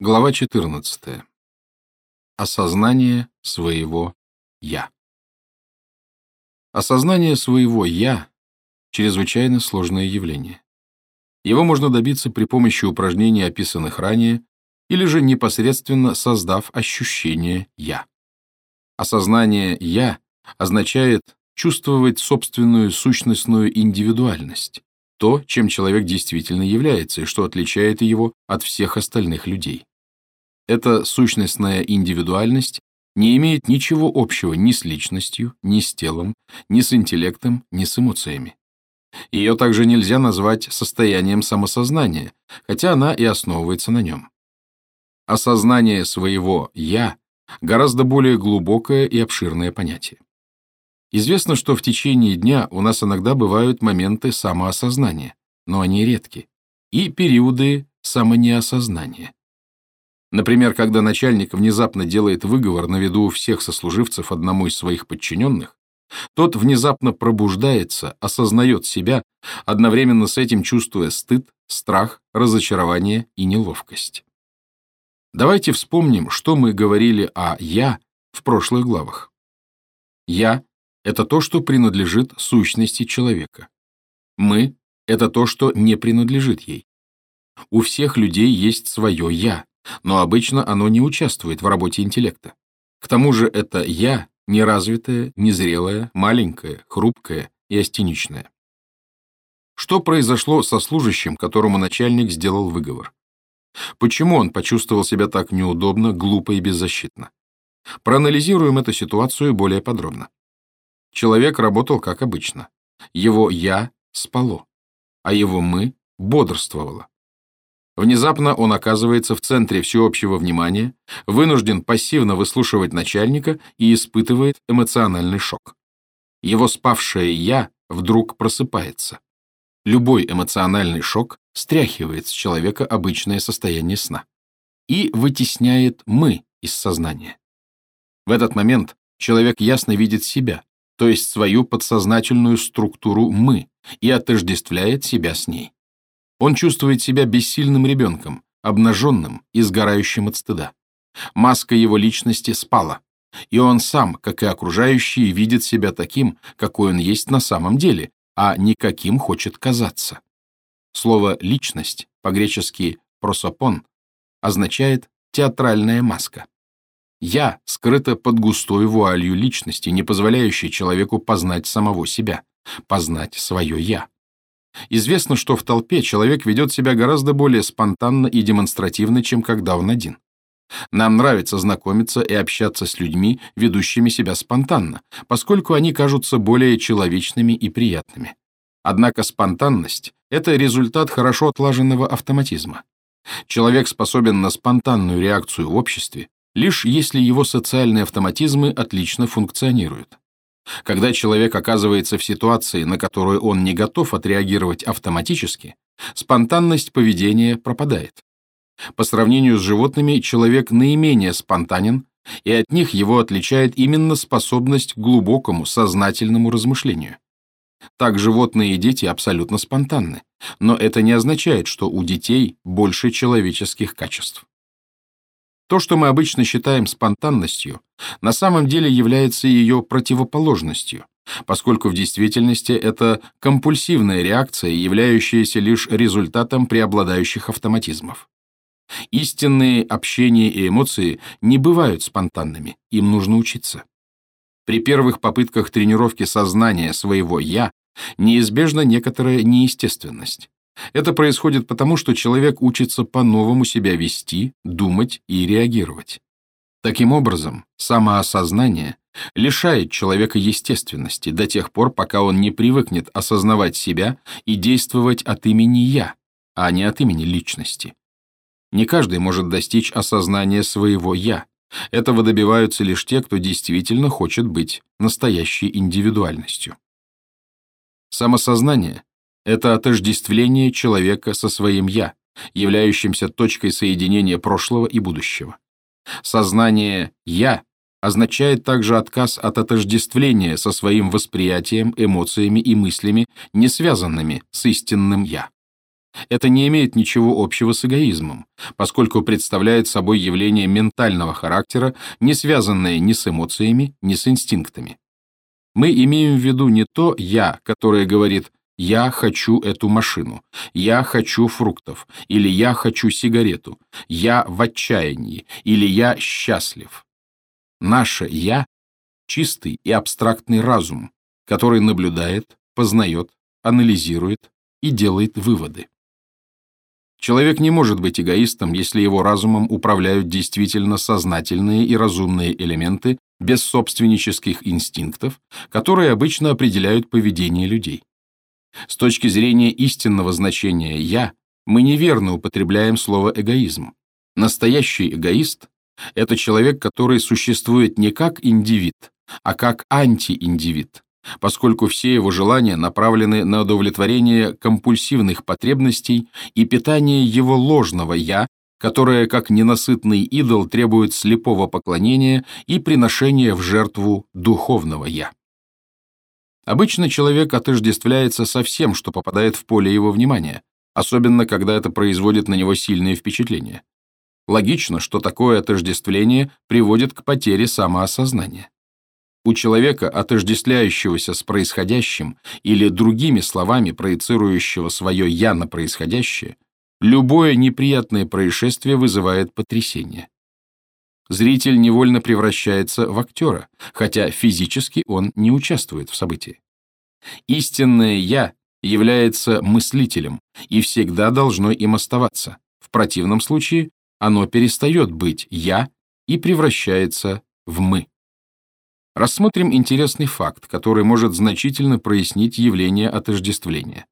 Глава 14. Осознание своего «я». Осознание своего «я» — чрезвычайно сложное явление. Его можно добиться при помощи упражнений, описанных ранее, или же непосредственно создав ощущение «я». Осознание «я» означает чувствовать собственную сущностную индивидуальность, то, чем человек действительно является и что отличает его от всех остальных людей. Эта сущностная индивидуальность не имеет ничего общего ни с личностью, ни с телом, ни с интеллектом, ни с эмоциями. Ее также нельзя назвать состоянием самосознания, хотя она и основывается на нем. Осознание своего «я» гораздо более глубокое и обширное понятие. Известно, что в течение дня у нас иногда бывают моменты самоосознания, но они редки, и периоды самонеосознания. Например, когда начальник внезапно делает выговор на виду у всех сослуживцев одному из своих подчиненных, тот внезапно пробуждается, осознает себя, одновременно с этим чувствуя стыд, страх, разочарование и неловкость. Давайте вспомним, что мы говорили о «я» в прошлых главах. «Я» — это то, что принадлежит сущности человека. «Мы» — это то, что не принадлежит ей. У всех людей есть свое «я», но обычно оно не участвует в работе интеллекта. К тому же это «я» неразвитое, незрелое, маленькое, хрупкое и остеничное. Что произошло со служащим, которому начальник сделал выговор? Почему он почувствовал себя так неудобно, глупо и беззащитно? Проанализируем эту ситуацию более подробно. Человек работал как обычно. Его «я» спало, а его «мы» бодрствовало. Внезапно он оказывается в центре всеобщего внимания, вынужден пассивно выслушивать начальника и испытывает эмоциональный шок. Его спавшее «я» вдруг просыпается. Любой эмоциональный шок стряхивает с человека обычное состояние сна и вытесняет «мы» из сознания. В этот момент человек ясно видит себя, то есть свою подсознательную структуру «мы», и отождествляет себя с ней. Он чувствует себя бессильным ребенком, обнаженным и сгорающим от стыда. Маска его личности спала, и он сам, как и окружающие, видит себя таким, какой он есть на самом деле, а не каким хочет казаться. Слово «личность», по-гречески «просопон», означает «театральная маска». «Я» скрыто под густой вуалью личности, не позволяющей человеку познать самого себя, познать свое «я». Известно, что в толпе человек ведет себя гораздо более спонтанно и демонстративно, чем когда он один. Нам нравится знакомиться и общаться с людьми, ведущими себя спонтанно, поскольку они кажутся более человечными и приятными. Однако спонтанность — это результат хорошо отлаженного автоматизма. Человек способен на спонтанную реакцию в обществе, лишь если его социальные автоматизмы отлично функционируют. Когда человек оказывается в ситуации, на которую он не готов отреагировать автоматически, спонтанность поведения пропадает. По сравнению с животными человек наименее спонтанен, и от них его отличает именно способность к глубокому сознательному размышлению. Так животные и дети абсолютно спонтанны, но это не означает, что у детей больше человеческих качеств. То, что мы обычно считаем спонтанностью, на самом деле является ее противоположностью, поскольку в действительности это компульсивная реакция, являющаяся лишь результатом преобладающих автоматизмов. Истинные общения и эмоции не бывают спонтанными, им нужно учиться. При первых попытках тренировки сознания своего «я» неизбежна некоторая неестественность. Это происходит потому, что человек учится по-новому себя вести, думать и реагировать. Таким образом, самоосознание лишает человека естественности до тех пор, пока он не привыкнет осознавать себя и действовать от имени «я», а не от имени личности. Не каждый может достичь осознания своего «я». Этого добиваются лишь те, кто действительно хочет быть настоящей индивидуальностью. Самосознание это отождествление человека со своим «я», являющимся точкой соединения прошлого и будущего. Сознание «я» означает также отказ от отождествления со своим восприятием, эмоциями и мыслями, не связанными с истинным «я». Это не имеет ничего общего с эгоизмом, поскольку представляет собой явление ментального характера, не связанное ни с эмоциями, ни с инстинктами. Мы имеем в виду не то «я», которое говорит «я хочу эту машину», «я хочу фруктов» или «я хочу сигарету», «я в отчаянии» или «я счастлив». Наше «я» — чистый и абстрактный разум, который наблюдает, познает, анализирует и делает выводы. Человек не может быть эгоистом, если его разумом управляют действительно сознательные и разумные элементы без собственнических инстинктов, которые обычно определяют поведение людей. С точки зрения истинного значения «я» мы неверно употребляем слово «эгоизм». Настоящий эгоист – это человек, который существует не как индивид, а как антииндивид, поскольку все его желания направлены на удовлетворение компульсивных потребностей и питание его ложного «я», которое, как ненасытный идол, требует слепого поклонения и приношения в жертву духовного «я». Обычно человек отождествляется со всем, что попадает в поле его внимания, особенно когда это производит на него сильное впечатление. Логично, что такое отождествление приводит к потере самоосознания. У человека, отождествляющегося с происходящим или другими словами проецирующего свое «я» на происходящее, любое неприятное происшествие вызывает потрясение. Зритель невольно превращается в актера, хотя физически он не участвует в событии. Истинное «я» является мыслителем и всегда должно им оставаться. В противном случае оно перестает быть «я» и превращается в «мы». Рассмотрим интересный факт, который может значительно прояснить явление отождествления.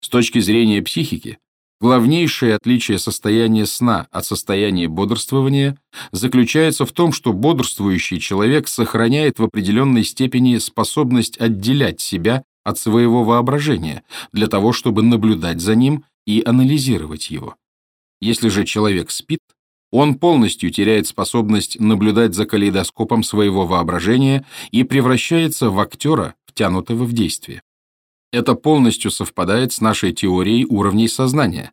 С точки зрения психики, главнейшее отличие состояния сна от состояния бодрствования заключается в том, что бодрствующий человек сохраняет в определенной степени способность отделять себя от своего воображения для того, чтобы наблюдать за ним и анализировать его. Если же человек спит, он полностью теряет способность наблюдать за калейдоскопом своего воображения и превращается в актера, втянутого в действие. Это полностью совпадает с нашей теорией уровней сознания,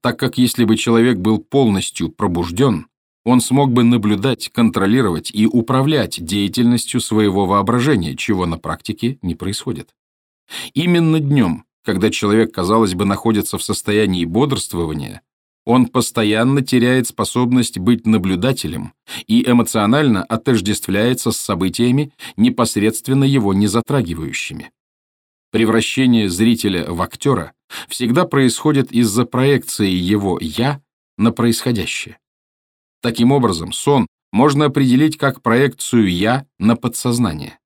так как если бы человек был полностью пробужден, он смог бы наблюдать, контролировать и управлять деятельностью своего воображения, чего на практике не происходит. Именно днем, когда человек, казалось бы, находится в состоянии бодрствования, он постоянно теряет способность быть наблюдателем и эмоционально отождествляется с событиями, непосредственно его не затрагивающими. Превращение зрителя в актера всегда происходит из-за проекции его «я» на происходящее. Таким образом, сон можно определить как проекцию «я» на подсознание.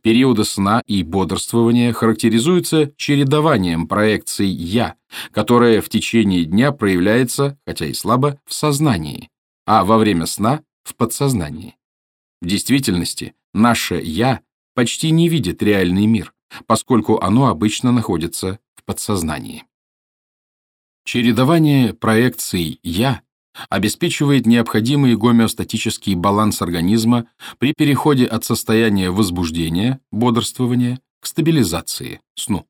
Периоды сна и бодрствования характеризуются чередованием проекций «я», которое в течение дня проявляется, хотя и слабо, в сознании, а во время сна — в подсознании. В действительности, наше «я» почти не видит реальный мир, поскольку оно обычно находится в подсознании. Чередование проекций «я» обеспечивает необходимый гомеостатический баланс организма при переходе от состояния возбуждения, бодрствования, к стабилизации, сну.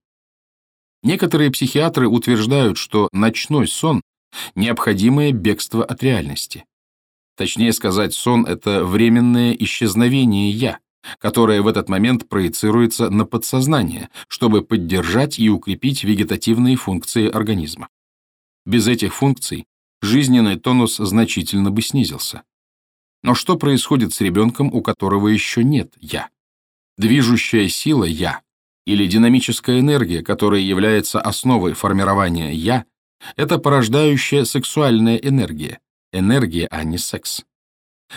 Некоторые психиатры утверждают, что ночной сон – необходимое бегство от реальности. Точнее сказать, сон – это временное исчезновение «я», которое в этот момент проецируется на подсознание, чтобы поддержать и укрепить вегетативные функции организма. Без этих функций жизненный тонус значительно бы снизился. Но что происходит с ребенком, у которого еще нет «я»? Движущая сила «я» или динамическая энергия, которая является основой формирования «я», это порождающая сексуальная энергия, энергия, а не секс.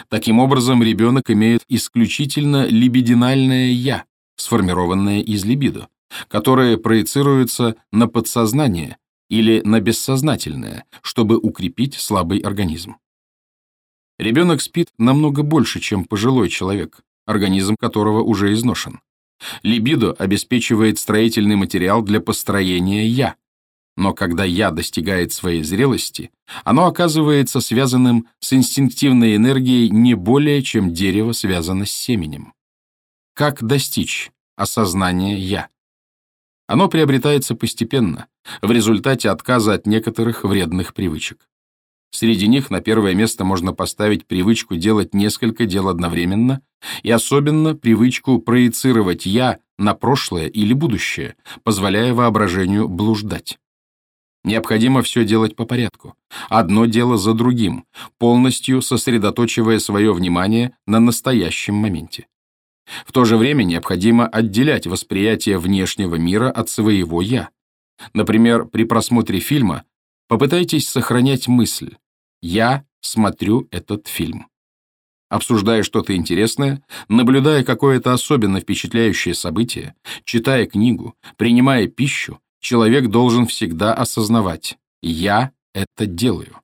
Таким образом, ребенок имеет исключительно либидинальное «я», сформированное из либидо, которое проецируется на подсознание или на бессознательное, чтобы укрепить слабый организм. Ребенок спит намного больше, чем пожилой человек, организм которого уже изношен. Либидо обеспечивает строительный материал для построения «я», но когда «я» достигает своей зрелости, оно оказывается связанным с инстинктивной энергией не более, чем дерево связано с семенем. Как достичь осознания «я»? Оно приобретается постепенно, в результате отказа от некоторых вредных привычек. Среди них на первое место можно поставить привычку делать несколько дел одновременно и особенно привычку проецировать «я» на прошлое или будущее, позволяя воображению блуждать. Необходимо все делать по порядку, одно дело за другим, полностью сосредоточивая свое внимание на настоящем моменте. В то же время необходимо отделять восприятие внешнего мира от своего «я». Например, при просмотре фильма попытайтесь сохранять мысль «я смотрю этот фильм». Обсуждая что-то интересное, наблюдая какое-то особенно впечатляющее событие, читая книгу, принимая пищу, человек должен всегда осознавать «я это делаю».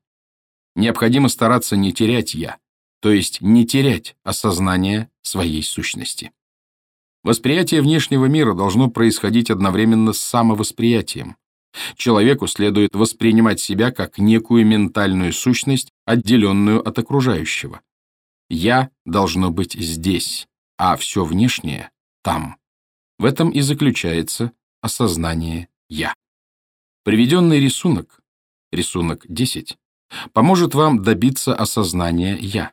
Необходимо стараться не терять «я», то есть не терять осознание своей сущности. Восприятие внешнего мира должно происходить одновременно с самовосприятием. Человеку следует воспринимать себя как некую ментальную сущность, отделенную от окружающего. «Я» должно быть здесь, а все внешнее — там. В этом и заключается осознание «я». Приведенный рисунок, рисунок 10, поможет вам добиться осознания «я».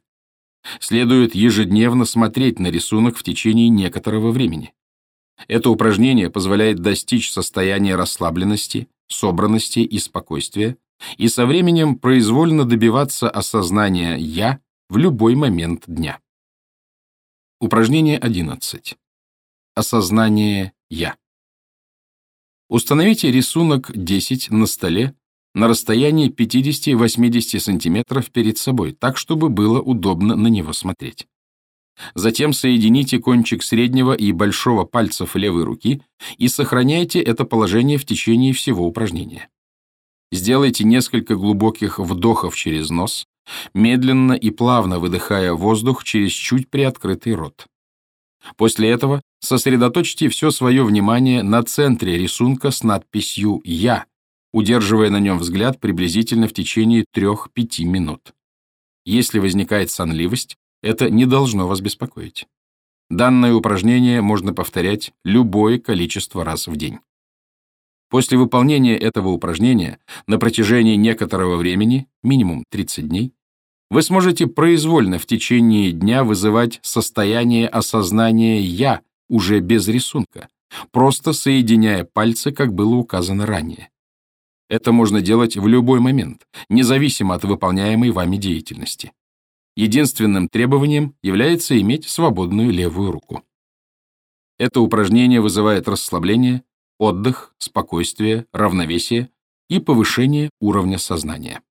Следует ежедневно смотреть на рисунок в течение некоторого времени. Это упражнение позволяет достичь состояния расслабленности, собранности и спокойствия и со временем произвольно добиваться осознания «я» в любой момент дня. Упражнение 11. Осознание «я». Установите рисунок 10 на столе на расстоянии 50-80 см перед собой, так, чтобы было удобно на него смотреть. Затем соедините кончик среднего и большого пальцев левой руки и сохраняйте это положение в течение всего упражнения. Сделайте несколько глубоких вдохов через нос, медленно и плавно выдыхая воздух через чуть приоткрытый рот. После этого сосредоточьте все свое внимание на центре рисунка с надписью «Я», удерживая на нем взгляд приблизительно в течение 3-5 минут. Если возникает сонливость, это не должно вас беспокоить. Данное упражнение можно повторять любое количество раз в день. После выполнения этого упражнения на протяжении некоторого времени, минимум 30 дней, вы сможете произвольно в течение дня вызывать состояние осознания «я» уже без рисунка, просто соединяя пальцы, как было указано ранее. Это можно делать в любой момент, независимо от выполняемой вами деятельности. Единственным требованием является иметь свободную левую руку. Это упражнение вызывает расслабление, отдых, спокойствие, равновесие и повышение уровня сознания.